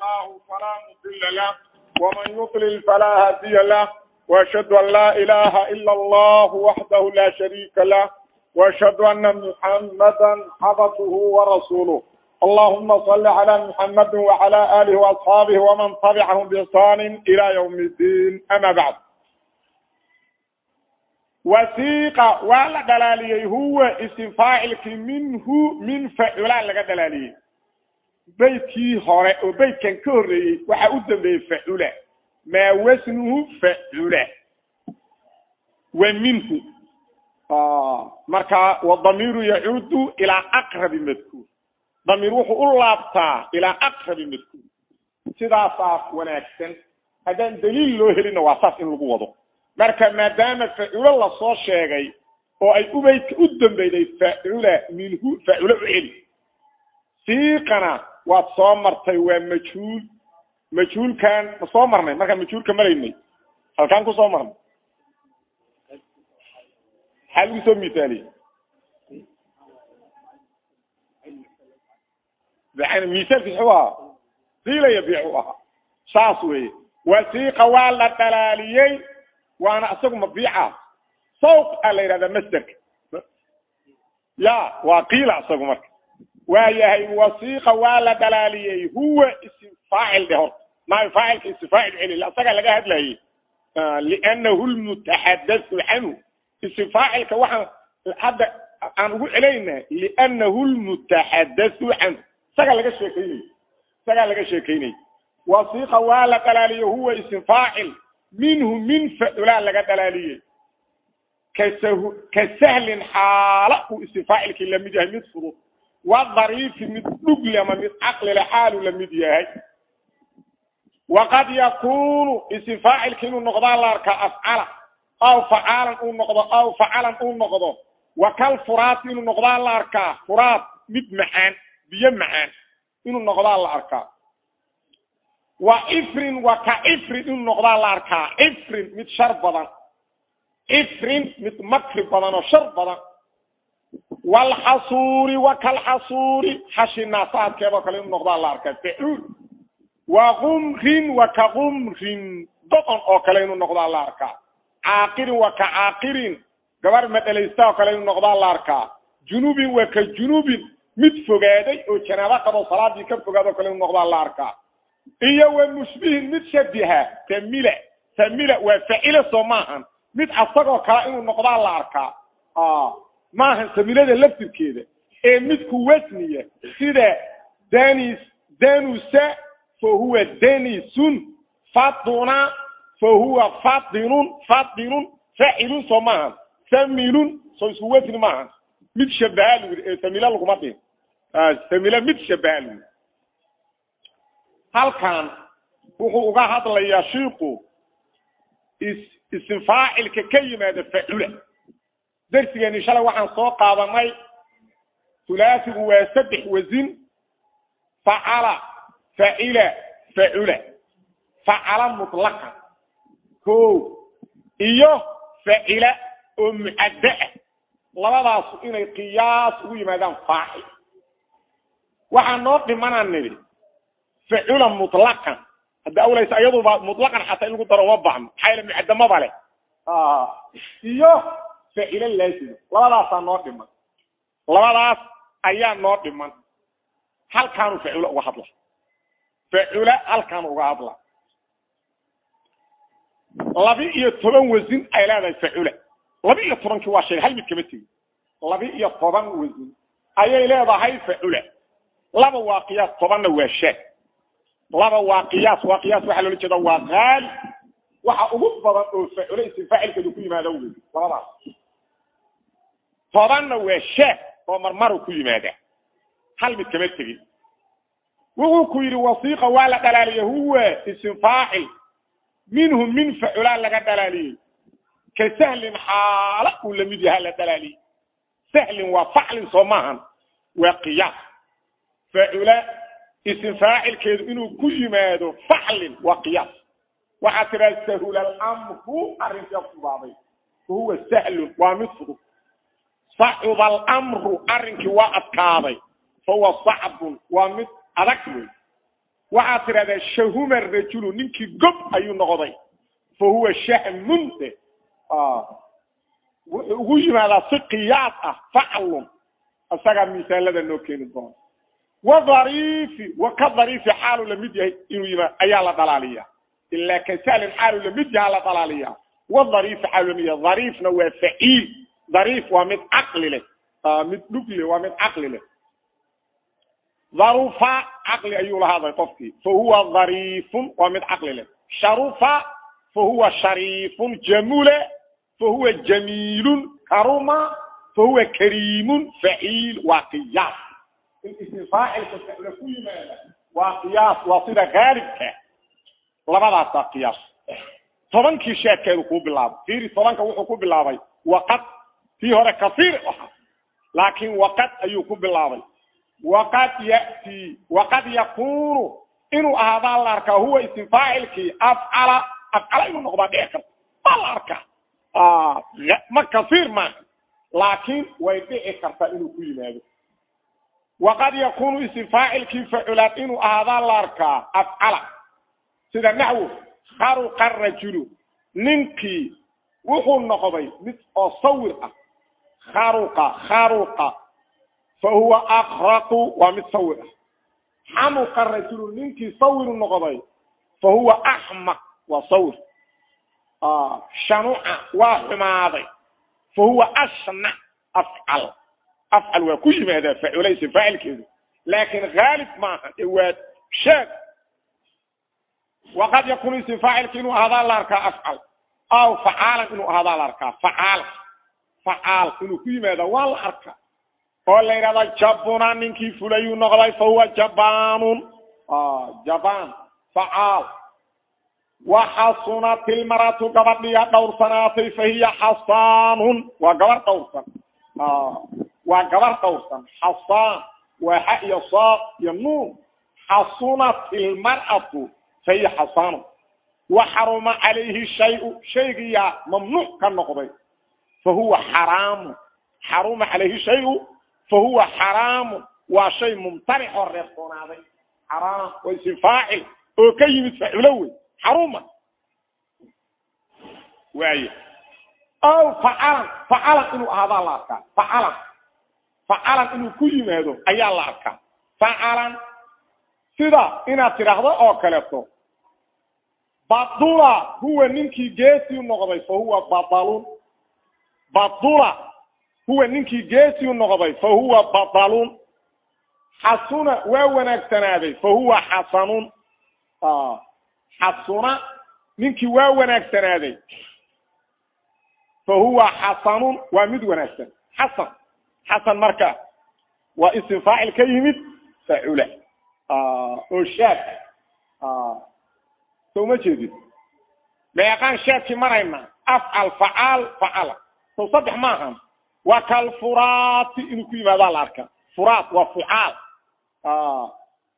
الله فلا مضل له ومن يضلل فلا هادي له واشهد ان لا اله الا الله وحده لا شريك له واشهد ان محمدا عبده ورسوله اللهم صل على محمد وعلى اله واصحابه ومن تبعهم باحسان الى يوم الدين اما بعد wasiiqa waa la dhalaaliyey huwa isim faacilkii minhu min facula laga dhalaaliyey beydkii hore oo beydkan ka horreeyey waxaa u dambeeyey facula maa wasnuhu facula wa minhu. Marka wadamiiru yacuudu ilaa aqrabi madkuur damiir wuxuu u laabtaa ilaa aqrabi madkuur sidaasaa wanaagsan. Haddaan daliil loo helina waa saas in lagu wado. Marka maadaama faculo la soo sheegay oo ay ubeydka u dambeyday facula minhu facula u celi siiqana waad soo martay waa majhuul. Majhuulkan ma soo marnay? Markaan majhuulka maraynay halkaan ku soo marnay. Maxaa lagu soo misaaliye misaalkiis xuu ahaa. Siila yabiicu ahaa. Saas weeye. Wasiiqa waa la dhalaaliyey. Waana isagu mabiica sawq a la yidhahdaa masderka ya waa qiila isagu marka waa yahay wasiiqa waa la dhalaaliyey. Huwa isim faacil dhe horta maayo faacilka isim faacil celi isagaa laga hadlayay. Liannahu lmutaxadathu canhu. Isim faacilka waxaan hadda aan ugu celayna liannahu lmutaxadathu canhu. Isagaa laga sheekeynay isagaa laga sheekeynay wasiiqa waa la dhalaaliyey. Huwa isim faacil minhu min facula laga dhalaaliyey. Kasahu ka sahlin xaala. Uu isim faacilkii la mid yahay mid fudud wadariifi mid dhugle ama mid caqlile xaaluu la mid yahay. Waqad yakunu isim faacilki inuu noqdaa la arkaa afcala aw facaalan uu noqdo aw facalan uu noqdo. Wa kal furaati inuu noqdaa la arkaa furaat mid macaan biyo macaan inuu noqdaa la arkaa wa ifrin wa ka ifrin inuu noqdaa la arkaa ifrin mid shar badan. Ifrin mid makri badan oo shar badan walxasuuri wa kalxasuuri xashi naasaadkeedoo kale inuu noqdaa la arkaa facuul wa qumrin wa ka qumrin oo kale inuu noqdaa la arkaa caaqirin wa ka caaqirin gabar madhalaysta oo kale inuu noqdaa la arkaa junubin wa ka junubin mid fogaaday oo janaabo qabo salaadii ka fogaadoo kale inuu noqdaa la arkaa iyo wa mushbihin mid shabiha tamila tamila waa facila soo maahan mid asagoo kale inuu noqdaa la arkaa maahan tamilada laftirkeeda ee midku wasniya sida danis danusa fa huwa danisun fatuna fa huwa fatinun fatinun facilun soo maahan samilun soo isku wasni maahan mid shabaha lagu ee tamila laguma dhihin tamila mid shabaha lagu halkan wuxuu uga hadlayaa shiiku isim faacilka ka yimaada facula darsigeeni shalay waxaan soo qaadanay. Hulaasigu waa saddex wasin facala facila facula. Facala mutlaqan ko iyo facila oo mucadda ah. Labadaasu inay qiyaas ugu yimaadaan faacil. Waxaa noo dhimanaan nidhi. Facula mutlaqan. Hadda awlaysa iyaduba mutlaqan xataa in lagu daro uma baahno. Maxaa yaele mucadamaba leh iyo facila laazima labadaasaa noo dhiman. Labadaas ayaa noo dhiman. Halkaanu facula uga hadla facula halkaanu uga hadla labi iyo toban wasin ay leedahay facula labi iyo tobankii waa sheegay hal mid kama tegin labi iyo toban wasin ayay leedahay facula laba waa qiyaas tobanna waa shaad laba waa qiyaas waa qiyaas waxaa loola jeeda waa qaali waxa ugu badan oo facula isim faacilkeedu ku yimaada wey labadaas tobanna waa shaad oo marmaru ku yimaada. Hal mid kama tegin wuxuu ku yidhi wasiiqa waa la dhalaaliyey huwa isim faacil. Min facula laga dhalaaliyey ka sahlin xaala uu la mid yaha la dhalaaliyey sahlin waa faclin soo maahan waa qiyaas. Facula isim inuu ku yimaado faclin waa qiyaas. Waxaa tiraa sahula alamru arrinkaa fudaaday fahuwa sahlun waa mid fudud sacuba alamru arrinkii waa adkaaday fahuwa sacbun waa mid adag wey waxaad tidhahdaa shahuma rajulu ninkii gob ayuu noqday. Fa shahmun de. Wuxuu ugu yimaadaa si qiyaas ah faclun isagaa misaalada noo keeni doona. Wa dhariifi wa ka dhariifi xaalu la mid yahay inuu yimaad ayaa la dhalaaliyaa. Ilaa ka xaalu la mid yahaa la dhalaaliyaa. Wa dhariifi xaalu la mid yahay. Dhariifna waa faciil dhariif waa mid caqli leh. Mid dhugle waa mid caqli leh. Dharufa caqli ayuu lahaaday qofkii. Fa huwa dhariifun waa mid caqli leh. Sharufa fa huwa shariifun jamule. Fa huwa jamiilun karuma. Fa huwa kariimun faciil waa qiyaas. Ku yimaada waa qiyaas waa sida haalibka labadaasaa qiyaas. Tobankii sheekeedu kuu bilaabay. Fiiri tobanka wuxuu ku bilaabay waqad tii hore kasiir. Aha laakiin waqad ayuu ku bilaabay. Waqad ya'tii waqad yakunu inuu ahaadaa la arkaa huwa ism faacilkii afcala afcala inuu noqdaa dhici karta baa la arkaa. Ma kasiir maaha laakiin way dhici kartaa inuu ku yimaado. Waqad yakunu ism faacilkii faculaad inuu ahaadaa la arkaa afcala sida naxwu kharuqa rajulu. Ninkii wuxuu noqday mid oo sawir ah kharuqa kharuqa fa huwa akraqu waa mid sawir ah xamuqa rajulu ninkii sawiru noqday fa axmaq waa sawir shanuca waa xumaaday fa huwa afcal afcal waa ku yimaadaa faculaysa faacilkeedu laakiin haalib maaha ee waa sheeg waqad yakunu ism faacilka inuu ahaadaa la arkaa afcal aw facaalan inuu ahaadaa la arkaa facaal facaal inuu ku yimaada waa la arkaa oo la yidhahda jabuna ninkii fulayuu noqday fa huwa jabanun jaban facaal waxasunat ilmaratu gabadhiya dhowrsanaatay fa hiya xasaanun. Waa gabar dhowrsan. Waa gabar dhowrsan. Xasaan waa xa iyo saaq iyo nuun. Xasunat ilmar'atu fa hiya xasaanun. Waxaruma calayhi shayu shaygiyaa mamnuuc ka noqday fa huwa xaraamu xaruma calayhi shayu fa huwa xaraamu waa shay mumtanic oo reebtoonaaday xaraam waa isim faacil oo ka yimid faculo wey xaruma waaye ow facalan facalan inuu ahaadaa la arkaa facalan facalan inuu ku yimaado ayaa la arkaa facalan sida inaad tidhaahdo oo kaleeto badula huwa ninkii geesiu noqday fa huwa badalun badula huwa ninkii geesiu noqday fa huwa badalun xasuna waa wanaagsanaaday fa huwa xasanun xasuna ninkii waa wanaagsanaaday. Fa huwa xasanun waa mid wanaagsan. Xasan xasan marka waa isim faacil ka yimid facula oo shaad so ma jeedid meeqaan shaadkii marayna afcal facaal facala sow saddex maahan waa kalfuraati inuu ku yimaadaa la arkaa. Furaat waa fucaal.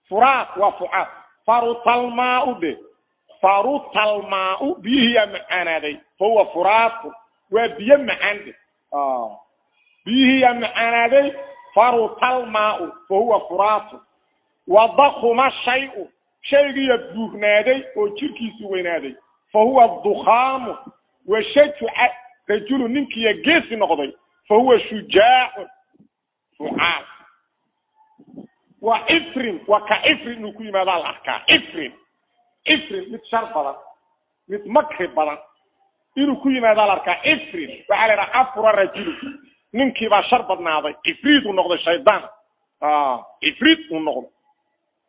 Furaat waa fucaal. Farutalmaau dhe farutalmaau biyihiyaa macaanaaday. Fa huwa furaatu waa biyo macaan dhe biyihiyaa macaanaaday farutalmaau fa huwa furaatu wadakuma shayu shaygiya buugnaaday oo jirkiisu weynaaday. Fa huwa dukhaamu. Wa shajuca rajulu ninkiiya geesi noqday. Fa huwa shujaacun fucaal waa ifrin waa ka ifrin inuu ku yimaadaa la arkaa ifrin. Ifrin mid shar badan mid makri badan inuu ku yimaadaa la arkaa ifrin waxaa la idhaha afura rajulu ninkiibaa shar badnaaday. Ifriid uu noqday shaydaan ifriid uu noqday.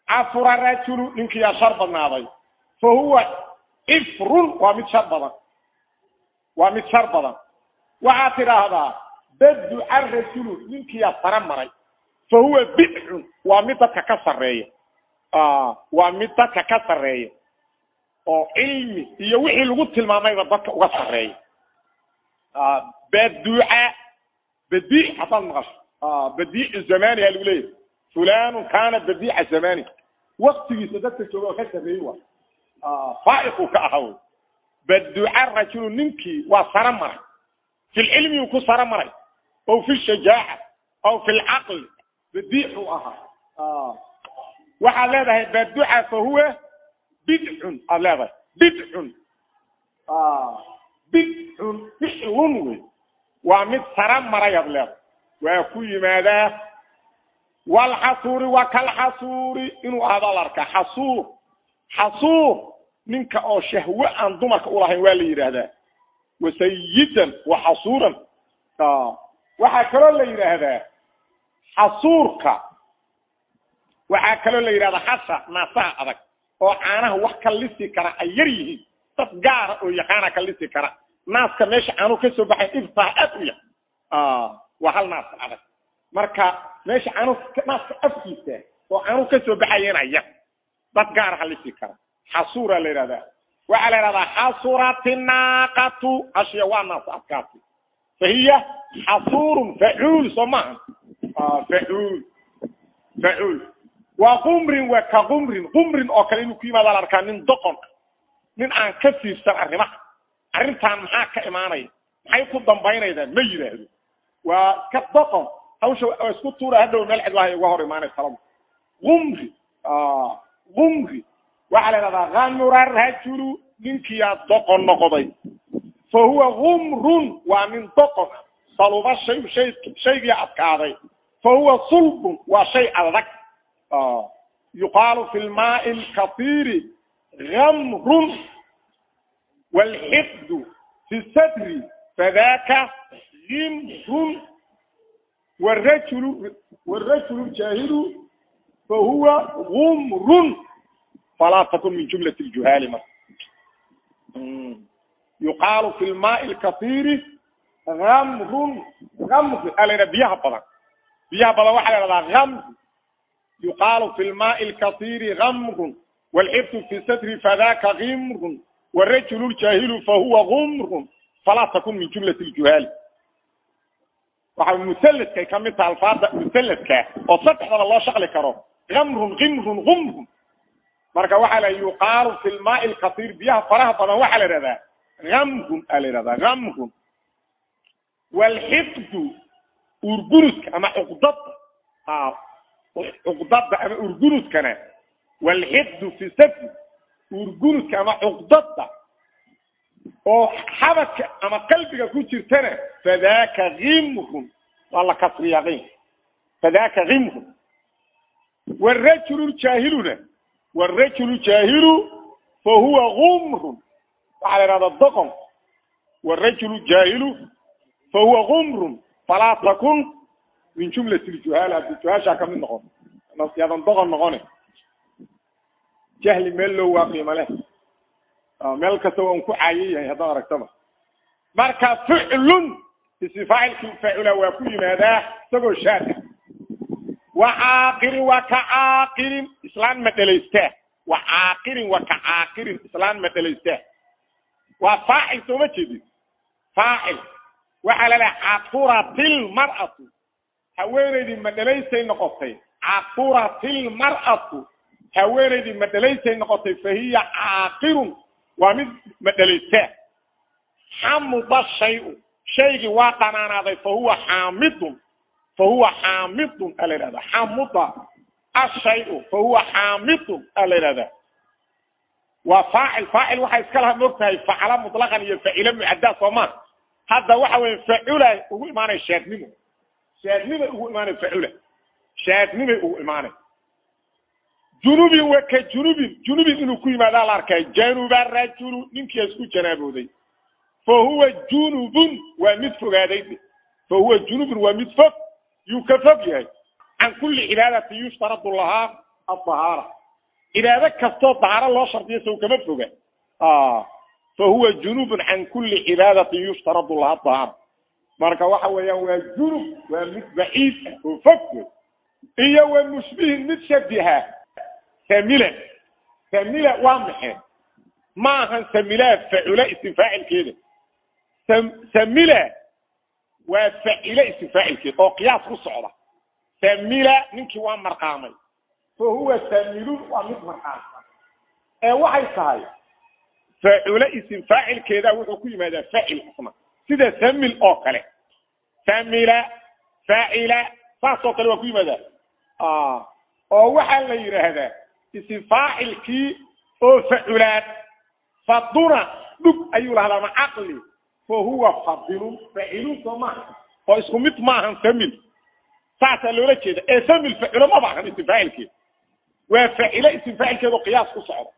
Afura rajulu ninkiyaa shar badnaaday. Fa huwa ifrun waa mid shar badan waa mid shar badan. Waxaad tidhaahdaa baduca rajulu ninkiyaa sare maray. Fa huwa bidcun waa mid dadka ka sarreeya. Waa mid dadka ka sarreeya. Oo cilmi iyo wixii lagu tilmaamayba dadka uga sarreeya. Baduca badiic haddaad maqasho. Badiicu zamani aa lagu leeyahy fulanun kana badiica zamani waktigiisa dadka jooga oo ka sarreeyey wa faaiquu ka ahaa wy baduca rajulu ninkii waa sare maray. Fi lcilmiu ku sare maray. Aw fi shajaaca aw fi lcaqli badiicuu ahaa waxaad leedahay baduca fa huwa bidcun aad leedahay. Bidcun bidcun ficlun wey. Waa mid sara marayaad leedahay. Waa ku yimaadaa walxasuuri wa kalxasuuri inuu la arkaa xasuur. Xasuur ninka oo shahwe aan dumarka ulahayn waa la yidhaahdaa. Wasayidan wa xasuuran. Waxaa kaloo la yidhaahdaa xasuurka. Waxaa kaloo la yidhahdaa xasha naasaha adag oo caanaha wax ka lisi kara ay yar yihiin. Dad gaara oo yaqaana ka lisi kara. Naaska meesha caanu ka soo baxay ibtaa aad u yar. Waa hal naas adag. Marka meesha caanu naaska afkiisa oo caanu ka soo baxayena yar. Dad gaara ha lisi kara xasuura la yidhahdaa waxaa la yidhahdaa xasurati naaqatu. Hashiya waa naas adkaati. Fahiya xasuurun facuul soo maaha facuul. Facuul. Waa qumrin waa ka qumrin. Qumrin oo kale inuu ku yimaada la arkaa nin doqon. Nin aan ka siibsan arrimaha. Arrintan maxaa ka imaanaya? Maxay ku dambaynaydaa ma yidhaahdo waa ka doqon. Hawsha isku tuura hadhow meel cidlahay uga hor imaanay taladu qumri. Qumri waxaa la yidhahdaa khamura rajulu ninkiyaa doqon noqday. Fa huwa gumrun waa nin doqon. Ah saluba shay shay shaygii adkaaday. Fa huwa sulbun waa shay adag. Yuqaalu fi lmaai lkasiiri gamrun waalxiqdu fi sadri fadaka gimrun warajulu warajulu jaahilu fa huwa gumrun falaa takun min jumlat ljuhaali marka yuqaalu fi lmaai lkasiiri gamrun gamri a la yidhaha biyaha badan biyaha badan waxaa la yhahdaa gamri yuqaalu fi lmaai lkasiiri gamrun waalxibtu fi sadri fadaka gimrun warajulu ljaahilu fahuwa gumrun falaa takun min jumlat ljuhaali waxa musalladkay ka mid taha alfaada musalladka oo saddexdaba loo shaqli karo gamrun gimrun gumrun marka waxaa la yuqaalu fi lmaai lkasiir biyaha faraha badan waxaa la yidhahdaa gamrun a la yidhahdaa gamrun waalxiqdu urgunudka ama cuqdada cuqdada ama urgunudkana waalxiqdu fi sadri urgunudka ama cuqdada oo xabadka ama qalbiga ku jirtana fadaka gimrun waa la kasriyaa fadaka gimrun warajulu jaahiluna warajulu jaahilu fa huwa gumrun. Waxaa la yidhahdaa doqon. Warajulu jaahilu fa huwa gumrun. Falaa takun min jumlat ljuhaal haddii juhaashaa ka mid noqon. Yadan doqon noqone. Jahli meel loo waa qiimo leh. Meel kasta waa un ku caayo yahay haddaad aragtaba. Marka ficlun isi faacilkii faacula waa ku yimaadaa isagoo shaada wa caaqirin waa ka caaqirin islaan ma dhelaystaa wa caaqirin waa ka caaqirin islaan ma dhelaystaa waa faacil sooma jeedin faacil waxaa la leha caquratil mar'atu. Haweenaydii ma dhalaysay noqotay caquratil mar'atu. Haweenaydii ma dhalaysay noqotay fa hiya caaqirun waa mid ma dhalaystaa xamuda shayu shaygii waa dhanaanaaday fa huwa xaamidun fa huwa xaamidun a la yidhahda xamuda ashayu fa huwa xaamidun a la yidhahda waa faacil faacil waxaa iska laha facala mutlaqan iyo facila mucaddaa soo maa hadda waxa weye facula ugu imaanay shaadnimo shaadnimay ugu imaanay facula shaadnimay ugu imaanay junubin wa ka junubin junubin inuu ku yimaadaa la arkay januba rajulu ninkiia isku janaabooday fa huwa junubun waa mid fogaaday fa huwa junubun waa mid fog yuu ka fog yahay. Can kulli cibaadatin yushtaradu lahaa adahaara cibaado kastoo dahaaro loo shardiyo sow kama foga. Fa huwa junubun can kulli cibaadatin yushtaradu lahaa dahaara marka waxa weeyaan waa junub waa mid baciid ah oo fog wey iyo wa mushbihin mid shabiha samila samila waa maxe ma ahan samila facula isim faacilkeeda samila waa facile isim faacilkeeda oo qiyaas ku socda. Samila ninkii waa marqaamay. Fa huwa samilun waa mid marqaamsan. Ee waxay tahay facule isim faacilkeeda wuxuu ku yimaadaa faacil asna sida samil oo kale. Samila faacila saas oo kale waa ku yimaadaa. Oo waxaa la yidhaahdaa isim faacilkii oo faculaad faduna dhug ayuu lahdaa ma caqli fa huwa fadilun facilun soo maaha oo isku mid maahan famil saasaa loola jeeda ee famil faculo ma baahan isim faacilkeeda waa facilo isim faacilkeedu qiyaas ku socdo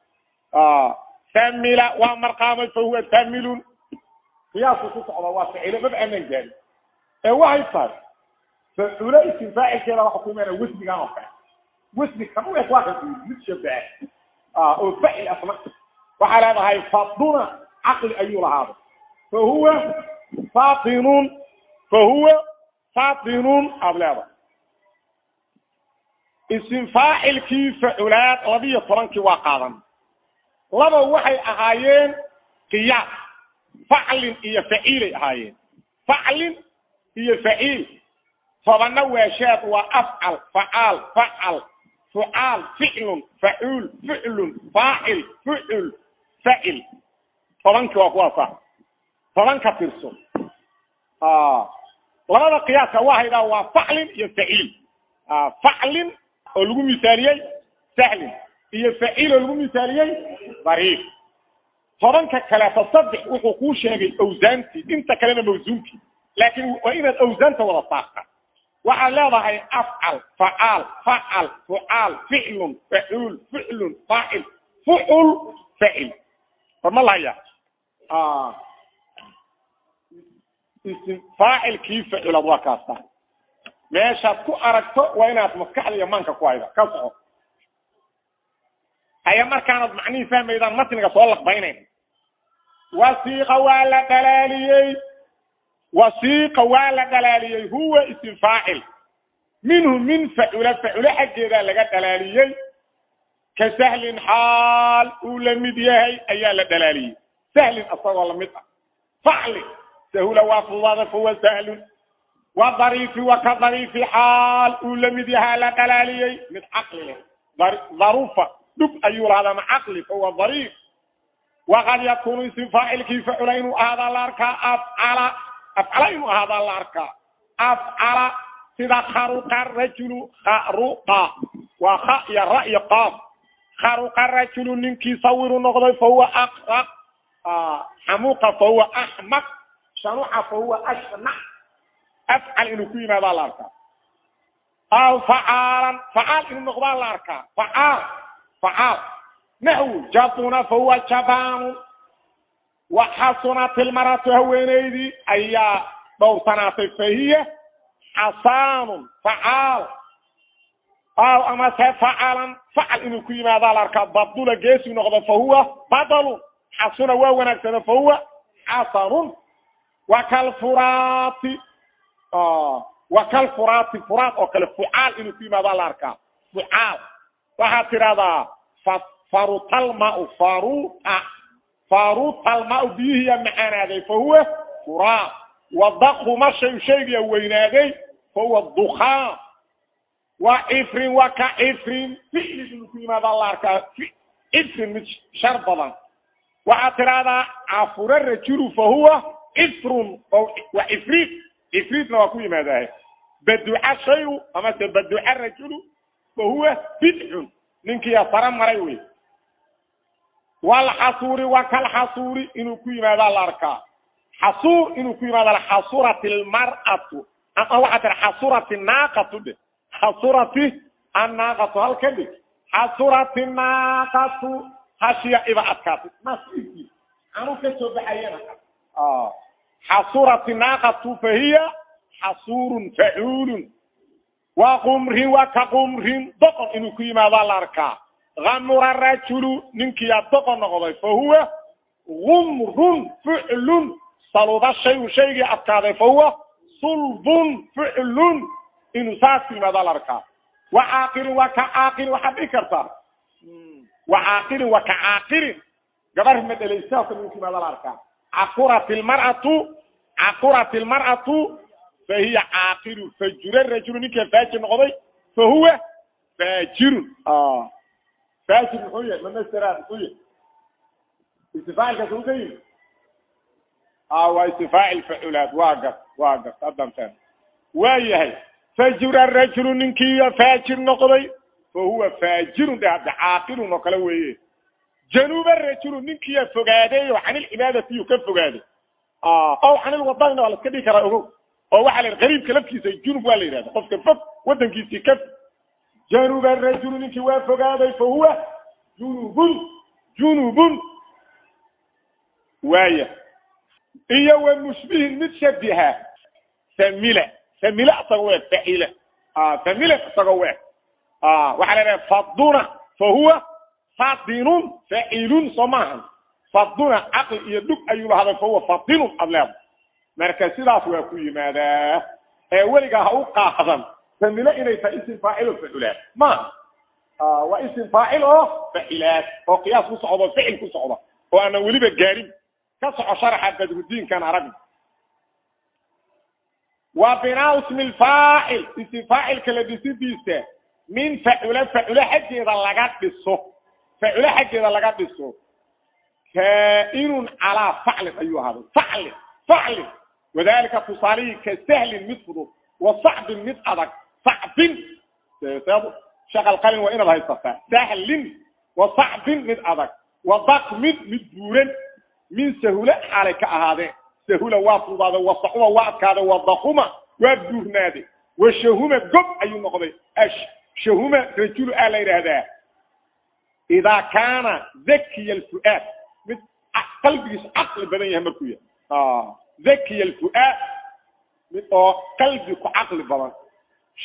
famila waa marqaamay fa huwa familun qiyaasku ku socda waa facilo maba aanan ee waxay tahay faculo isim faacilkeeda waxa ku imaana wasnigan oo kale wasni kan u waa kan mid shabaha oo facil asna waxaa leedahay faduna caqli ayuu lahaada fa huwa fatinun fa huwa fatinun aada leedahay isim faacilkii faculaad labiyo tobankii waa qaadan laba waxay ahaayeen qiyaas faclin iyo faciilay ahaayeen faclin iyo faciil tobanna waa shaad waa afcal facaal facal fucaal ficlun facuul ficlun faacil fucul facil tobankii waa kuwaasa tobanka tirso labada qiyaaska waa haydhaa waa faclin iyo faciil faclin oo lagu misaaliyey sahlin iyo faciil oo lagu misaaliyey dariif tobanka kaleeto saddex wuxuu kuu sheegay awsaantii inta kalena mawsuunkii laakiin waa inaad awsaanta wada saarta. Waxaad leedahay afcal facaal facal fucaal ficlun facuul ficlun faacil fucul facil war ma lahaya isim faacilkii facilad waa kaasta. Meeshaad ku aragto waa inaad maskaxda iyo maanka ku hayda ka soco. Haya markaanad macnihii fahmaydaan matniga soo laqbaynayn wasiiqa waa la dhalaaliyey. Wasiiqa waa la dhalaaliyey. Huwa isim faacil minhu min facula facule xaggeedaa laga dhalaaliyey. Ka sahlin xaal uu la yahay ayaa la dhalaaliyey. Sahlin asagoo la mid ah. Facli sahula waa fudaada fahuwa sahlun wa dariifi wa ka dariifi xaal uu la mid yahaa la dhalaaliyey mid caqli leh darufa dhug ayuu lahaadaa ma caqli fahuwa dariif waqad yakunu isim faacilkii facula inuu ahaadaa la arkaa afcala afcala inuu ahaadaa la arkaa afcala sida kharuqa rajulu kharuqa waa kha iyo ra qaaf kharuqa rajulu ninkii sawiru noqday fahuwa aqraq xamuuqa fahuwa axmaq shanuca fahuwa ashnac afcal inuu ku yimaadaa la arkaa aw facaal inuu noqdaa la arkaa facaal facaal naxwu jabuna fahuwa jabaanu waxasunat ilmaratu haweeneydii ayaa dhowrsanaatay fahiya xasaanun facaal aw amase facalan facal inuu ku yimaadaa la arkaa badula geesuu noqdo fahuwa badalun xasuna waa wanaagsano fahuwa xasanun wakalfuraati wakalfuraati furaat oo kale fucaal inuu ku yimaadaa la arkaa. Fucaal. Waxaad tidhahdaa farutalmau faruta farutalmau biyihiya macaanaaday fahuwa furaat. Wadakuma shay shaygiya weynaaday fahuwa dukaan wa cifrin wa ka cifrin. Ficli inuu ku yimaadaa la arkaa. Cifrin mid shar badan. Waxaad tidhahdaa cafura rajulu fahuwa cifrun wa cifriit cifriitna waa ku yimaadaah baduca shayu amase baduca rajulu fahuwa bidcun ninkiiya sare maray wey walxasuuri wa kalxasuuri inuu ku yimaadaa la arkaa xasuur inuu ku yimaada xasurati lmar'atu ama waxaa tira xasurati naaqatu dhe xasurati annaaqatu halka dhig xasurati naaqatu hashiya iba adkaatay nasiibkii anuu ka soo baxayana xasurati naaqatu fahiya xasuurun facuulun wa qumrin wa ka qumrin doqon inuu ku yimaadaa la arkaa amura rajulu ninkiyaa doqon noqday fa huwa gumrun ficlun saluda shayu shaygii adkaaday fa huwa sulbun ficlun inuu saas ku yimaadaa la arkaa wa caaqilin wa ka caaqilin waxaad dhihi kartaa wa caaqilin wa ka caaqilin gabar madhelaysaasa inuu ku yimaadaa la arkaa caqurat ilmar'atu caqurat ilmar'atu fa hiya caaqilu fajura rajulu ninkaa faajir noqday fa huwa faajirun faajir muxuu yahay mamasera muxuu yahay istifaacilkaas uu ka yimi waa istifaacil faculaad waa gas waa faham waa yahay fajura rajulu ninkiiya faajir noqday fa huwa faajirun dhe hadde caaqilun oo kale weeye januuba rajulu ninkiyaa fogaaday oo canilcibaadatiyu ka fogaaday ow canilwadadina waa la dhigi karaa ogow oo waxaa la qariibka lafkiisa junub waa la yidhahda qofka fog waddankiisii ka januuba rajulu ninkii waa fogaaday fa huwa junubun junubun waaya iyo wa mushbihin mid shabiha famila famila isagoo weeg facila famila isagoo weeg waxaa la idhaha faduna fa huwa fadinun facilun soo maahan faduna caqli iyo dhug ayuu lahaday fa huwa fadinun ad leeda marka sidaas waa ku yimaadaa ee weligaa ha u qaadan familo inay tahay isim faacil oo facilaad maaha waa isim faacil oo facilaad oo qiyaas ku socdo ficil ku socda oo aanan weliba gaarin. Ka soco sharaxa badrudiinkan aragna. Wa binaa la dhisidiisa min facula facula xaggeeda dhiso facula xaggeeda laga dhiso kaa'inun calaa faclin ayuu ahaaday faclin faclin wadalika tusaalihii ka sahlin mid fudud wa sacbin mid adag sacbin shaqal qalin waa inaad haysataa sahlin wa sacbin mid adag wa dakmin mid buuran min sahula xaalay ka ahaadeen sahula waa fudaade wa saxuma waa adkaade wa dakuma waa buurnaade wa shahuma gob ayuu noqday shahuma rajulu aa la yidhaahdaa idaa kaana zakiya alfu'aad mid qalbigiisu caqli badan yahay markuu yahay zakiya alfu'aad mid oo qalbi ku caqli badan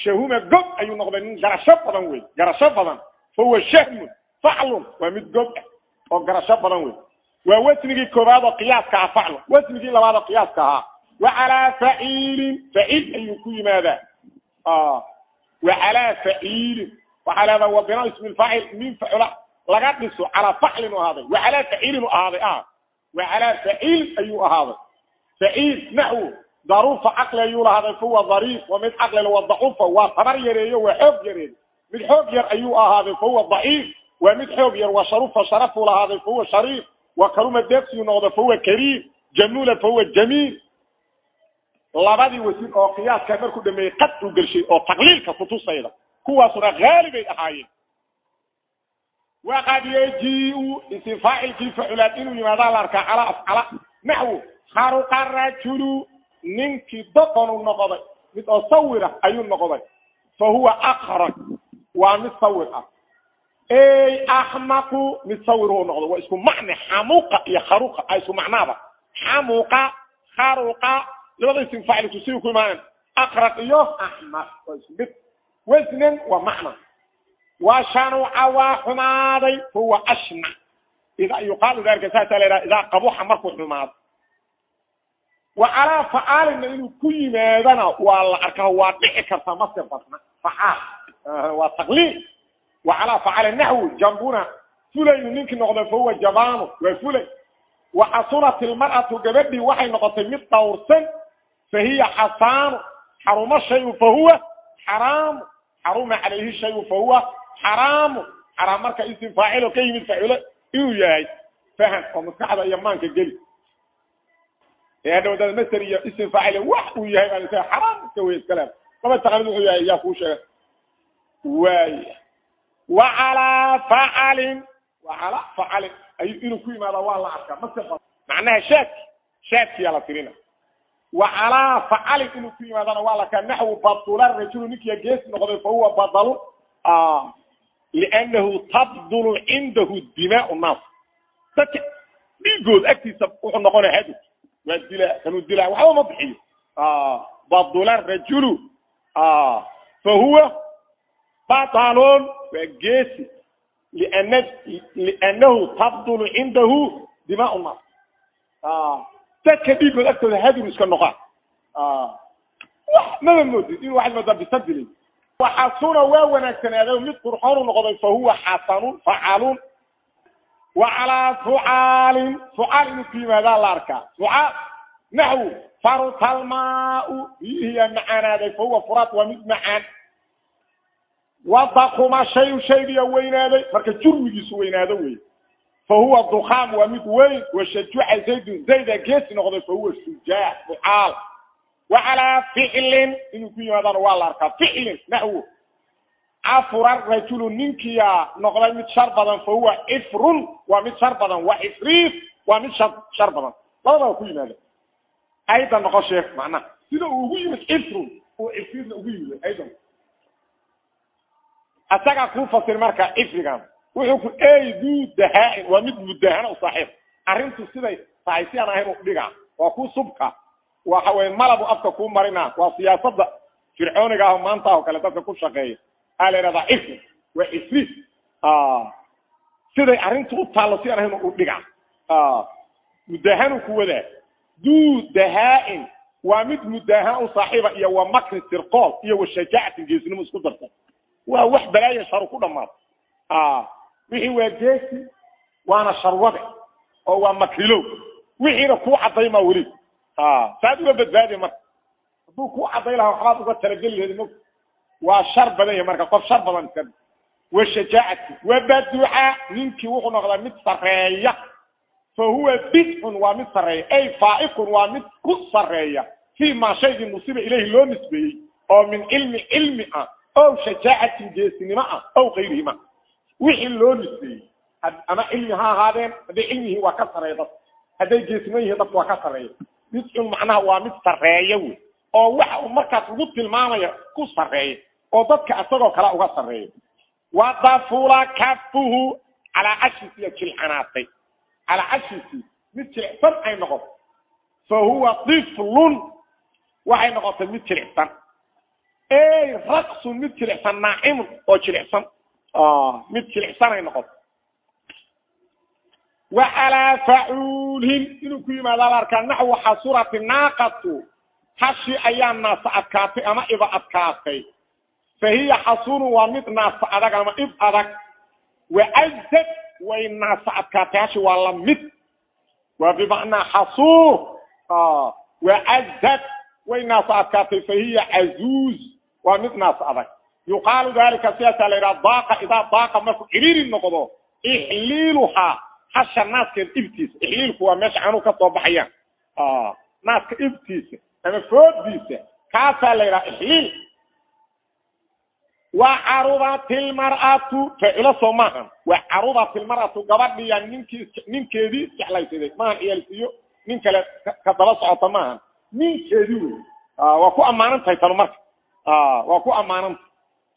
shahuma gob ayuu noqday nin garasho badan wey garasho badan fa huwa shahmun faclun waa mid gob oo garasho badan wey waa wasnigii koobaad oo qiyaaska ah faclun wasnigii labaad oo qiyaaska ahaa wa calaa faciilin faciil ayuu ku yimaadaa wa calaa faciilin waxaa leedaa wa ismi lfaacil min facula laga dhiso calaa faclin ahaaday wa calaa faciilin u ahaaday ah wa calaa faciil ayuu ahaaday. Faciil naxwu daruufa caqli ayuu lahaaday fahuwa dariif wa mid caqlila wa dacuufa waa tabar yareeyo waa xoog yareeyo. Mid xoog yar ayuu ahaaday fahuwa daciif waa mid xoog yar wa sharufa sharafuu lahaaday fahuwa shariif wa karuma deeqsiyu noqda fahuwa kariim jamuula fahuwa jamiil. Labadii wasiir oo qiyaaska markuu dhameeyey qad uu gelshay oo taqliilka kutusayda kuwaasuna haalibay ahaayeen waqad yajiu isim faacilkii faculaad inuu yimaadaa la arkaa calaa afcala kharuqa rajulu ninkii doqonu noqday mid oo sawir ah ayuu noqday fa huwa akrag waa mid sawir ah ey axmaqu mid isku macne xamuqa iyo kharuqa a isku macnaaba xamuqa kharuqa labada isim faacilku ku imaaneen akraq iyo axmaq waa isku mid wasnan waa macna wa shanuca waa xumaaday huwa ashna. Yuqaalu dalika saasaa la yidhaha idaa qabuxa markuu xumaado. Wa calaa facaalina inuu ku yimaadana waa la arkaa waa dhici karta mase badna. Facaal waa taqliil. Wa calaa facaali naxwi jambuna. Fulayu ninkii noqday fa huwa jabaanu waa fulay. Wa xasunat ilmar'atu gabadhii waxay noqotay mid dhawrsan fa xasaanu. Xaruma shayu fa huwa xaraamu xaruma calayhi shayu fa huwa xaraamu. Xaraam marka isim faacilo ka yimid faacilo inuu yahay fahan oo maskaxda iyo maanka geli. Ee hadhow dad master iyo isim faacil wax uu yahay baan isaga xaraam iska wey iskale lama taqaanid wuxuu yahay yaa kuu sheega waaya wa calaa facalin wa calaa facalin ayuu inuu ku yimaada waa la arkaa. Mase macnaha shaadki shaadkiyaa la tirina. Wa calaa facalin inuu ku yimaadana waa la arkaa naxwu badula rajulu ninkiya geesi noqday fa huwa badalun liannahu tabdulu cindahu dimaau nnaas dadka dhiigood agtiisa wuxuu noqonaya hadu waa dilaa kanuu dilaa waxba ma bixiyo badula rajulu fa huwa batalun waa geesi liannahu tabdulu cindahu dimaau nnaas dadka dhiigood agtooda hadur iska noqaa wax maba moodid inuu waxaad moodaa bisadilin waxasuna waa wanaagsanaada mid qurxoonu noqday fa huwa xasanun facalun calaa fucaalin fucaal inuu ku yimaadaa la arkaa fucaal naxwu farutalmaau biyihiyaa macaanaaday fa huwa furaad waa mid macaan wadakuma shayu shaygiya weynaaday marka jurmigiisu weynaado wey fa huwa dukaam waa mid weyn washajuca zaydun zayda geesi noqday fa huwa shujaac fucaal calaa ficlin inuu ku yimaadana waa la arkaa ficlin naxwu cafura rajulu ninkiyaa noqday mid shar badan fa huwa cifrun waa mid shar badan wa cifriif waa mid shar shar badan labadaba ku yimaada ayda noqo sheekh macnaha sida uu ugu yimid cifrun uu cifriifna ugu yimid aydan asagaa kuu fasir marka cifrigan wuxuu ku ey duu dahaa-in waa mid mudahana u saaxiib arrintu siday tahay si aan ahayn u dhigaa waa ku subka waxa weye malabu afka kuu marina waa siyaasada fircooniga ah maanta oo kale dadka ku shaqeeya. Aa la yidhahdaa cifri waa cifri siday arrintu u taallo si aan u dhigaa mudahanu ku wadaa duu dahaa-in waa mid mudahan u saaxiiba iyo wa makri sirqool iyo wa shajaacatin geesnimo isku darta waa wax balaaya sharu ku dhamaada wixii waa geesi waana sharwade oo waa makrilow. Wixiina kuu cadaymaa weli saad uga badbaadi marka. Hadduu kuu caday lahaa waxbaad uga talageli laheed mog waa shar badan yahy marka qof shar badan iska wa shajaacati wabaduca ninkii wuxuu noqdaa mid sareeya fa huwa bidcun waa mid sareeya ay faa'iqun waa mid ku sareeya fii maa shaygii musiba ileyhi loo nisbeeyey. Oo min cilmi cilmi ah. Ow shajaacatin geesinimo ah. Ow kayrihima wixii loo nisbeeyey. Ama cilmi ha ahaadeen hadday cilmi yihiin waa ka sareeya dadka hadday geesnimo yihiin dadka waa ka sareeya bidcun macnaha waa mid sareeya wey. Oo waxa uu markaas ugu tilmaamaya ku sareeya oo dadka isagoo kale uga sareeya wadafula kafuhu calaa cashiisi jilcanaatay. Calaa cashiisi mid jilicsan ay noqoto fa huwa tiflun waxay noqotay mid jilicsan. Ey raqsun mid jilicsan naacimun oo jilicsan. Mid jilicsan ay noqoto wa calaa facuulhin inuu ku yimaado ala arkaa naxwu xasurati naaqatu hashi ayaa naasa adkaatay ama iba adkaatay fa hiya xasunun waa mid naasa adag ama ib adag wacazad way naasa adkaatay hashi waa la mid waa bimacnaa xasuur wacazad way naasa adkaatay fa hiya cazuuz waa mid naasa adag yuqaalu dalika sidaasaa la yidhaha daaqa idaa daaqa markuu ciriiri noqdo ixliiluhaa hasha naaskeeda ibtiisa ixliilku waa meesha canuu ka soo baxayaan. Naaska ibtiisa ama fooddiisa kaasaa la yidhaha ixliil. Wa carudat ilmar'atu facilo soo maahan wa carudat ilmar'atu ninkii ninkeedii isjeclaysaday maahan ciyaalsiiyo nin kale ka daba socota maahan ninkeedii wey. Waa ku ammaanan tahay marka. Waa ku ammaananta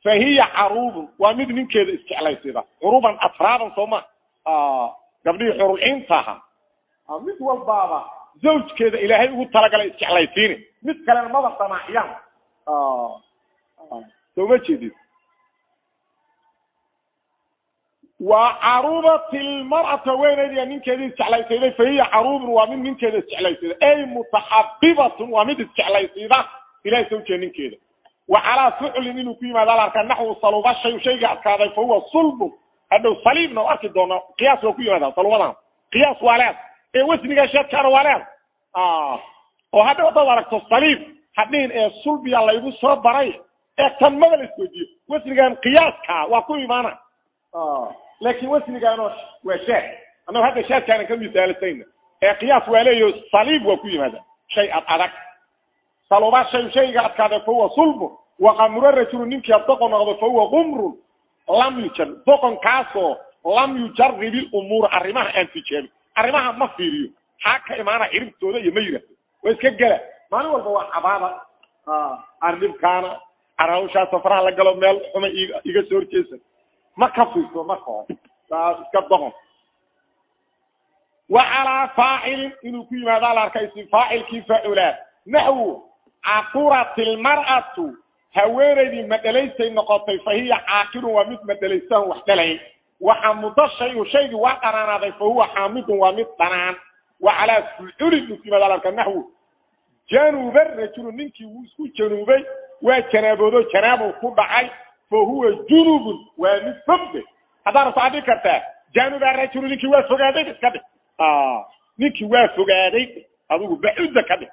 fa hiya caruubun waa mid ninkeeda isjeclaysada curuban atraaban soo maa gabdhihii xurulciinta ahaa. Mid walbaaba zawjkeeda ilaahay ugu talagalay isjeclaysiini. Mid kalena maba samaaciyaan soo ma jeedid wa carubat ilmar'ata weynaydiya ninkeedii isjeclaysayday? Fa hiya caruubun waa mid ninkeeda isjeclaysada ay mutaxabibatun waa mid isjeclaysida ilahay sawjee ninkeeda. Wa calaa ficlin inuu ku yimaado alarka naxwu saluba shay adkaaday fa huwa sulbun hadhow saliibna o arki doono qiyaas waa ku yimaada salubadan qiyaas waa leed ee wasniga sheedkaana waa leed oo hadhow hadaad aragto saliib hadhihin ee sulbiya laygu soo baray ee tan maba la isweydiiyo wasnigan qiyaaska waa ku imaana. Laakin wasnigaano waa shaad annago hadda shaadkaana ka misaalisayna. Ee qiyaas waa leeyaho saliib waa ku yimaada. Shay ad adag. Saluba shay shayga adkaada fa huwa sulbun waqamura rajulu ninkii doqon noqdo fa huwa qumrun lam yujar doqon kaasoo lam yujarib ilumuura arrimaha aan tijaabin arrimaha ma fiiriyo xaa ka imaana ciribtooda iyo ma yiraahdo waa iska gela maalin walba waa cabaada ardhibkaana carawshaa safraha la galo meel xuma iga soo horjeesan ma ka fiirso marka hore saas iska doqon wa calaa faacilin inuu ku yimaado ala arka ism faacilkii faculaad naxwu caqurat ilmar'atu haweenaydii madhalaysay noqotay fa hiya caaqilun waa mid madhalaysahan wax dhalayn waxa mudo shayu shaygii waa dhanaanaaday fa huwa xaamidun waa mid dhanaan. Wa calaa fuculin inuu ku yimaado ala arka naxwu. Januba rajulu ninkii wuu isku januubay waa janaaboodo janaabu ku dhacay fa huwa junubun waa mid fogde haddaa rabto adhigi kartaa januba rajulu ninkii waa fogaaday iska dhig ninkii waa fogaaday adigu bacuda ka dhig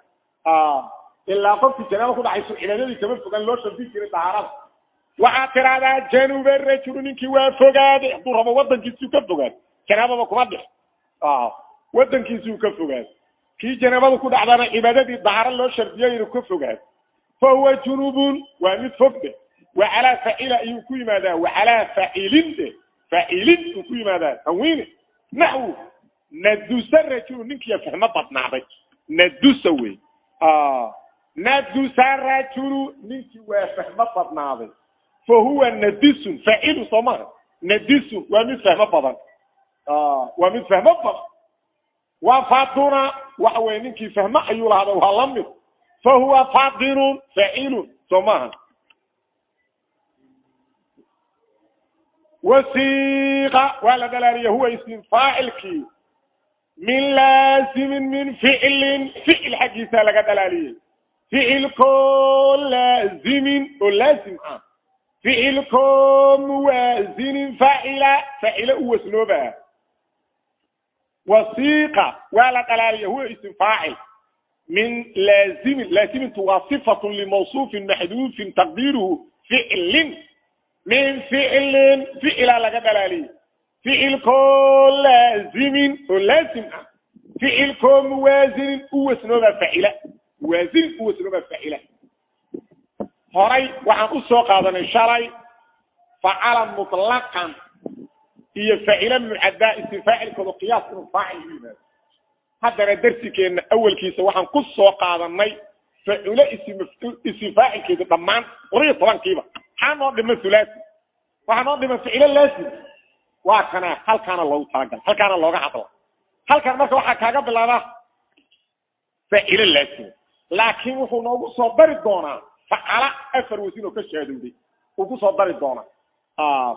ilaa qofkii janaaba ku dhacayso cibaadadii kama fogaan loo shardi jiray dahaarada waxaad tiraahdaa januba rajulu ninkii waa fogaaday hadduu rabo wadankiisuu ka fogaaday janaababa kuma dhix wadankiisuu ka fogaaday kii janaabada ku dhacdana cibaadadii dahaaro loo shardiyay inuu ka fogaado fa huwa junubun waa mid fogde wacalaa facila ayuu ku yimaadaa wacalaa facilin de facilin uu ku yimaadaa tanwiini naxwu nadusa rajulu ninkiya fahmo badnaaday nadusa wey nadusa rajulu ninkii waa fahmo badnaaday fa huwa nadisun facilu soo maha nadisun waa mid fahmo badan. Waa mid fahmo badan waa faduna waxa weye ninkii fahmo ayuu lahada waa la fa huwa fadinun facilun soo maaha wasiiqa waa la dhalaaliya huwa ismin faacilkii min laazimin min ficlin ficil xaggiisa laga dhalaaliyey ficilkoo laazimin oo laazim ah ficilkoo muwaasinin faacila faacila u wasnooba wasiiqa waa la dhalaaliya huwa ism faacil min laazimin laazimintu waa sifatun limawsuufin maxduufin taqdiiruhu ficlin min ficilin ficila laga dhalaaliyey ficilkoo laazimin oo laazim ah ficilkoo muwaasinin u wasnooba facila u wasnooba facila horay waxaan u soo qaadanay shalay facala mutlaqan iyo facila mucaddaa ism faacilkooda qiyaas inuu faacil u yimaado. Haddana darsikeenna awelkiisa waxaan ku soo qaadanay ism faacilkeeda dhammaan labaiyo tobankiiba. Maxaa noo dhima hulaasi waxaa noo dhima ficilo laazim waa kana halkaana loogu talagala halkaana looga hadla halkan marka waxaa kaaga bilaabaa facilo laazim laakiin wuxuu noogu soo dari doonaa facala afar wasin ka shaadowday. Uu ku soo dari doonaa.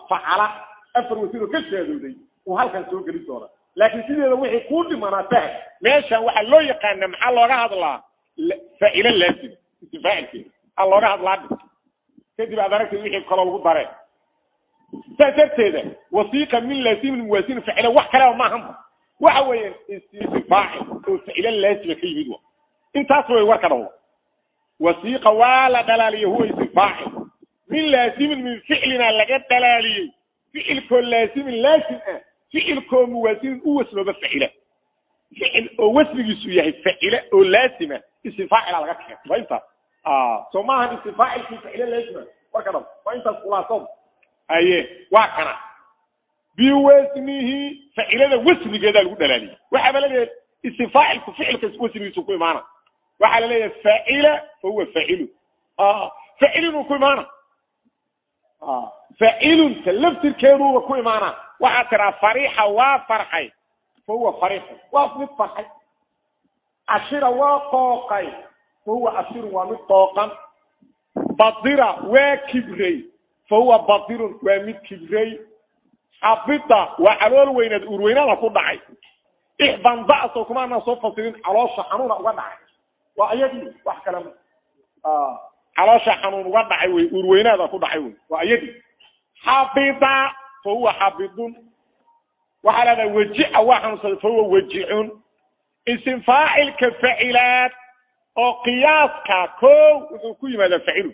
Facala afar wasin ka shaadowday. Uu halkan soo geli doonaa. Laakiin sideeda wixii kuu dhimanaa fahm meeshan waxaa loo yaqaana maxaa looga hadlaa? Facilo laazim ism faacilkeeda aa looga hadlaa kadib aad aragtay wixii kaloo lagu daree. Saas darteeda wasiiqa min laazimin muwaasinin facila wax kaleba maahanba waxa weeyaan ism faacil oo facilo laazima ka yimid wa intaas way warka dhan wasiiqa waa la dhalaaliyey huwa ism faacil min laazimin min ficlina laga dhalaaliyey ficilkoo laazimin laazim ah ficilkoo muwaasinin u wasnooba facila ficil oo wasnigiisu yahay facila oo laazima ism faacila laga keen waa intaas soo maahan ism faacilkii facilo laazima warka dhan waa intaas khulaasood aye waa kana biwasnihi facilada wasnigeedaa lagu dhalaaliyey waxaaba la leeyahay ism faacilku ficilka wasnigiisu ku imaana waxaa la leeyahay faacila fa huwa faacilu faacilun ku imaana. Faacilunta laftirkeeduuba ku imaana. Waxaa tiraa farixa waa farxay. Fa huwa farixun waa mid farxay. Ashira waa qooqay fa huwa waa mid qooqan badira waa kibray. Fa badirun waa mid kibray. Xabida waa calool weynaad urweynada ku dhacay. Ixbanda'so kumaana soo fasirin caloosha xanuuna uga dhacay waa iyadii wax kale ma. Caloosha xanuun uga dhacay wey urweynaada ku dhacay wey waa iyadii xabida fa xabidun. Waxaa leedahay wajica waa xanuunsaday fa huwa isim faacilka facilaad oo qiyaaska ko wuxuu ku yimaadaa facilu.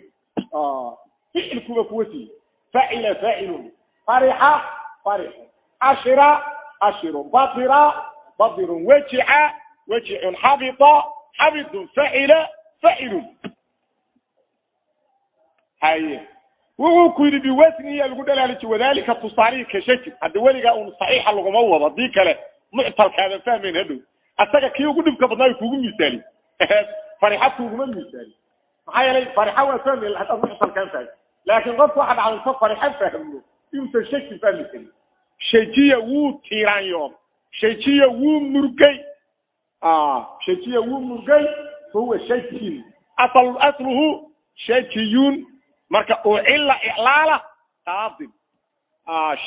Ficilkuba kuwa siiye facila faacilun farixa farixun ashira ashirun badira badirun. Wajica wajicun xabita xabidun facila facilun haye. Wuxuu ku yidhi biwasniya lagu dhalaaliji wadalika tusaalihii ka shakil haddi weligaa un saxiixa laguma wado haddii kale muctalkaada fahmayn hadhow. Asaga kii ugu dhibka badnaayo kuugu misaali farixa kuuguma misaali maxaa yeelay farixa waa fahmi haddaad muctalkaan fahmi laakiin qofku waxa dhacday inta farixa fahmo inuusan shaki fahmi karin. Shajiya wuu tiiraanyoom shajiya wuu murgay shajiya wuu murgay fahuwa shajin asl asluhu shajiyun marka ucila iclaala qaadin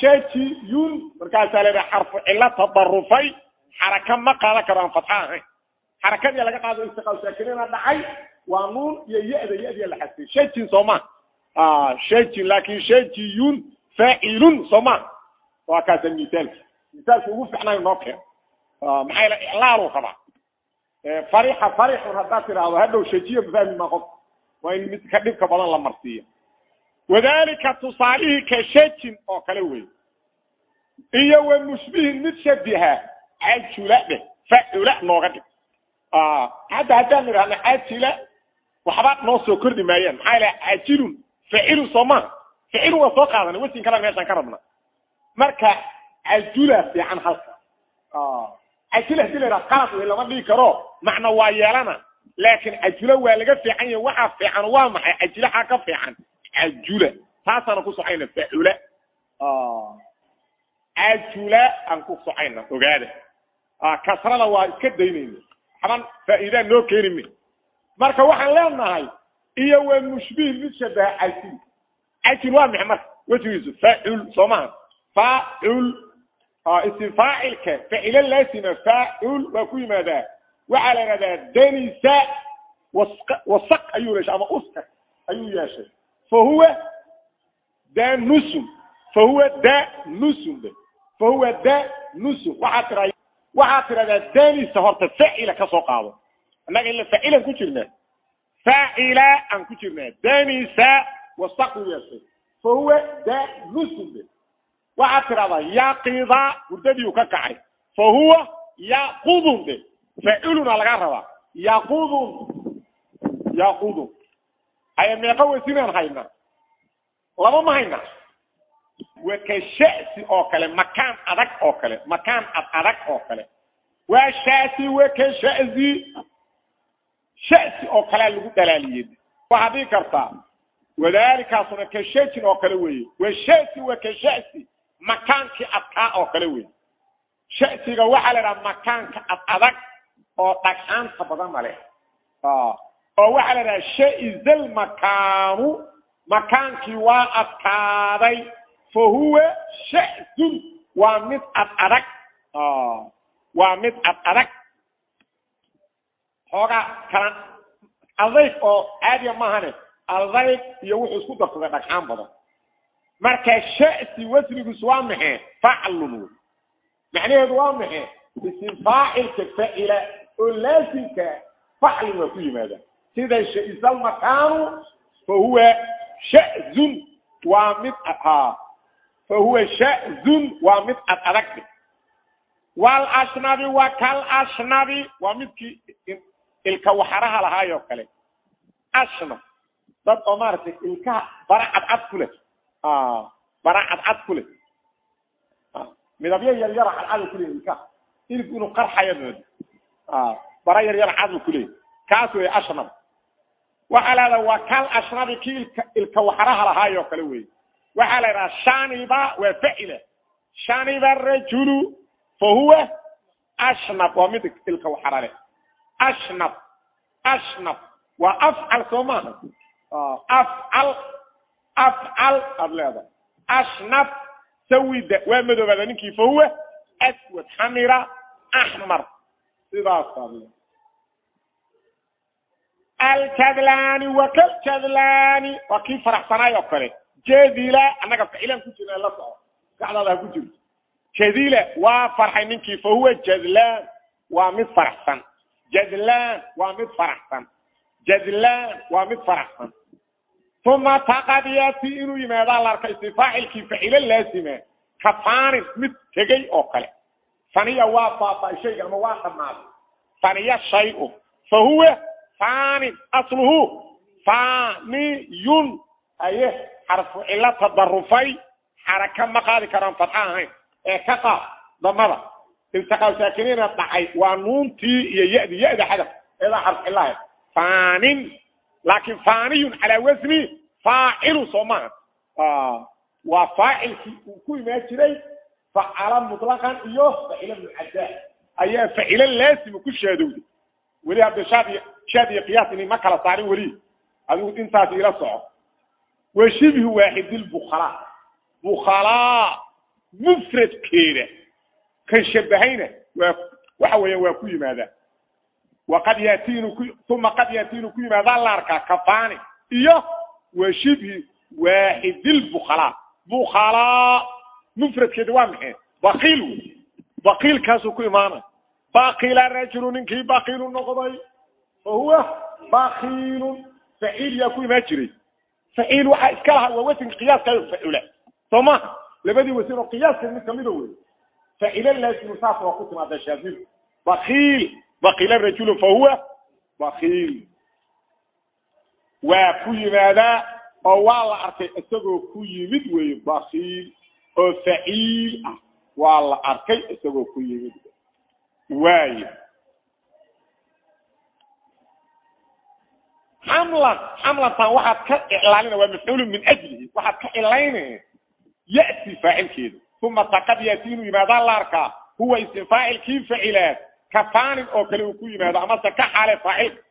shajiyun markaasaa la yidhaha xarfu cilo tadarufay xaraka ma qaadan karo aan fatxa ahayn xarakadii laga qaado istiqaal saakinina dhacay waa nuun iyo ya-da la xadfay shajin soo ma. Shajin laakin faacilun soo waa kaasa misaalki misaalki ugu ficnayo noo keen. Maxaa yaele iclaalu rabaa farixa farixun haddaad tidhaahdo hadhow shajiya mafahmi maa qof. Waa in mid ka dhibka badan la marsiiyo. Wadalika tusaalihii ka shajin oo kale wey iyo wa mushbihin mid shabiha cajula dheh facula nooga dhig hadda haddaan idhahno cajila waxba noo soo kordhi maayaan. Maxaa ilaha cajilun facilu soo maha facilu waa soo qaadanay wesin kala meeshaan ka rabna. Marka cajula fiican halka cajula haddii la yidhaha qalad wey lama dhigi karo. Macna waa yeelana. Laakiin cajulo waa laga fiican yahay. Waxaa fiican waa maxay? Cajilaxaa ka fiican. Cajula taasaana ku socayna facula cajula aan ku socayna ogaada. Kasrada waa iska daynayna. Waxban faa'iidaa noo keenime marka waxaan leenahay iyo waa mushbih mid shabaha cajil cajil waa maxay marka wejigiisu faacul soo maha. Faacul isim faacilka facilo laasima faacul waa ku yimaadaa waxaa la yidhahdaa danisa wasaq ayuu yeeshay ama uska ayuu yeeshay fa huwa danusun fa huwa danusun de fa huwa danusun waxaa tira waxaa tidhahdaa danisa horta facila ka soo qaado annaga ila facilan ku jirnaa faacila aan ku jirnaa danisa wasaq uu yeeshay fa huwa danusun de waxaad tidhahdaa yaqida hurdadii uu ka kacay. Fa huwa yaqudun de faaciluna laga rabaa. Yaqudun yaqudun haya meeqa wesinaan haynaa laba ma haynaa waa ka shasi oo kale makaan adag oo kale makaan ad adag oo kale. Waa shasi waa ka shasi oo kalea makaankii adkaa oo kale weeye shasiga waxaa la idhaha makaanka ad adag oo dhagxaanta badana leh. Oo waxaa la idhaha shaizal makaanu makaankii waa adkaaday fa huwa sha'sun waa mid ad adag. Waa mid ad adag. Xoogaa kala adayg oo caadiya maahane adayg iyo wuxuu isku darsaday dhagxaan badan marka sha'si wasnigiisu waa maxee faclun wey macnaheedu waa maxay? Isim faacilka facila oo laasimka faclin waa ku yimaada. Sida shaisal makaanu fa huwa sha'zun waa mid ha fa huwa sha'zun waa mid ad adagde wal ashnabi wa kal ashnabi waa midkii ilka waxaraha lahaayoo kale. Ashnab dad oo maaragtay ilkaha bara cadcad ku leh bara cadcad ku leh midabyo yar yara cadcad ku leeyahy ilkaha ilku inuu qarxayo moodo bara yar yar cad ku leeyahy kaas wey ashnab waxaa la yidhaha waa kal ashnabi kii ilka ilka waxaraha lahaayoo kale wey waxaa la yidhaha shaniba waa facila shaniba rajulu fa huwa ashnab waa mid ilka waxara leh. Ashnab ashnab waa afcal soo maaha. Afcal afcal aad leedahay ashnab sawida waa madoobaada ninkii fa huwa aswad xamira axmar sidaasaad le aljadlani wa waa kii faraxsanaay oo kale jadila annaga ficilaan ku jirna la soco gacdaada ha ku jirto jadila waa farxay ninkii fa huwa jadlan waa mid faraxsan jadlan waa mid faraxsan jadlan waa mid faraxsan uma taqad yati inuu yimaadaa la arka istifaacilkii facilo laasima ka faanin mid tegey oo kale faniya waa baaba shayga ama waa dhammaaday faniya shayu fa huwa fanin asluhu faniyun aye xarfu cilo tadarufay xaraka ma qaadi karaan fatxa ahayn ee ka qaad damada iltiqaa saakiniina dhacay waa nuuntii iyo yadi yada xadaf eedaa laakin faniyun calaa wasni faacilu soo maaha waa faacilkii uu ku imaan jiray facala mutlaqan iyo facilo mucaddaa ayaa facilo laasima ku shaadowday weli hadda shaad shaad iyo qiyaas ini ma kala saarin weli adigu intaas ila soco wa shibhu waaxidilbukhalaa bukhalaa mufradkeeda kan shabahayna waa waxa weeyaan waa ku yimaadaa waqad yaati inuu ku uma qad yaati inuu ku yimaadaa la arkaa kafaani iyo wa shibhi waaxidilbukhalaa bukhalaa mufradkeeda waa maxay bakiil wey bakiilkaasuu ku imaanay bakila rajulu ninkii bakiilu noqday fa huwa bakiilun faciil yaa ku imaan jiray faciil waxaa iska lahaa waa wasanka qiyaaskayo facula soo maha labadii wasan oo qiyaaska mid kamida wey facilo laasimu saas waa ku timaada shaafir bakiil bakila rajulu fa huwa bakiil waa ku yimaadaa oo waa la arkay isagoo ku yimid weeye bakiil oo faciil ah. Waa la arkay isagoo ku yimid. Waayo xamlan xamlantan waxaad ka iclaalina waa mafcuulun min ajlihi. Waxaad ka cilaynaya ya'ti faacilkeeda uma taqad yaati inuu yimaadaa la arkaa. Huwa isim faacilkii facilaad kafaanin oo kale uu ku yimaado amase ka xaale faacilka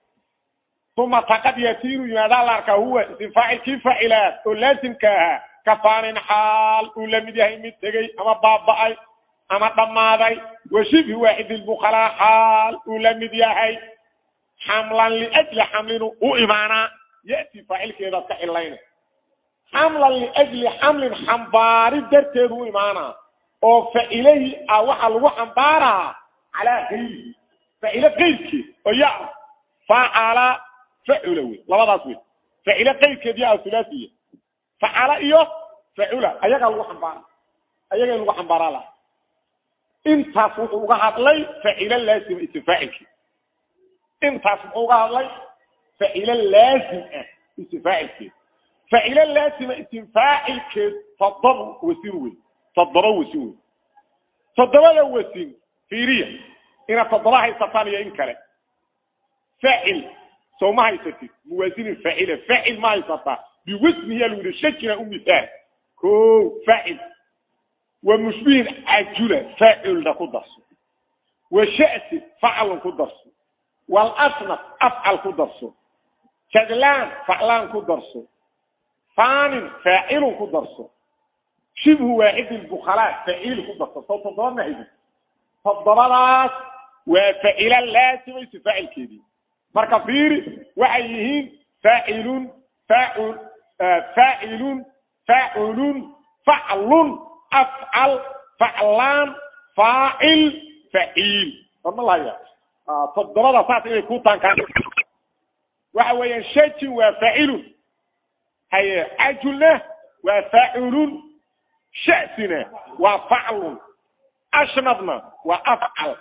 uma taqad yaati inuu yimaadaa la arkaa huwa isim faacilkii facilaad oo laasimka ahaa. Kafaanin xaal uu la mid yahay mid tegey ama baaba'ay ama dhammaaday. Wa shibhi waaxidi lbukhalaa xaal uu la mid yahay. Xamlan liajli xamlinu u imaanaa ya'ti faacilkeedaad ka cilayna xamlan liajli xamlin xambaari darteedu u imaanaa oo facilahi ah waxaa lagu xambaaraa calaa kayri facilo qaydkeed oo ya facala facula wey labadaas wey facilo qaydkeed yaa hulaasiya facala iyo facula ayagaa lagu xambaara ayagaa lagu xambaaraa laha intaas wuxuu uga hadlay facilo laasima isim faacilkeed intaas muxuu uga hadlay facilo laasim ah isim faacilkeed facilo laasima isim faacilkeed toddoba wasin fiiriya inaad toddoba haysataan iyo in kale. Facil soo ma haysatid. Muwaasinin facila facil ma haysataa. Biwasniyaa lagu yihi shakina u misaal. Ko facil wa mushbihin cajula faacilna ku darso. Wa sha'si faclun ku darso. Walasnaf afcal ku darso. Jadlaan faclaan ku darso. Faanin faacilun ku darso. Shibhu waaxidi lbukhalaa faciil ku darso. Soo toddoba ma haydi toddobadaas waa facila laasimaysa faacilkeedii marka fiiri waxay yihiin faacilun faacul faacilun faculun faclun afcal faclaan faacil faciil warma lahaya toddobada saas inay ku taankaan. Waxa weeyaan shajin waa faacilun haye cajulna waa faacilun sha'sina waa faclun ashnabna waa afcal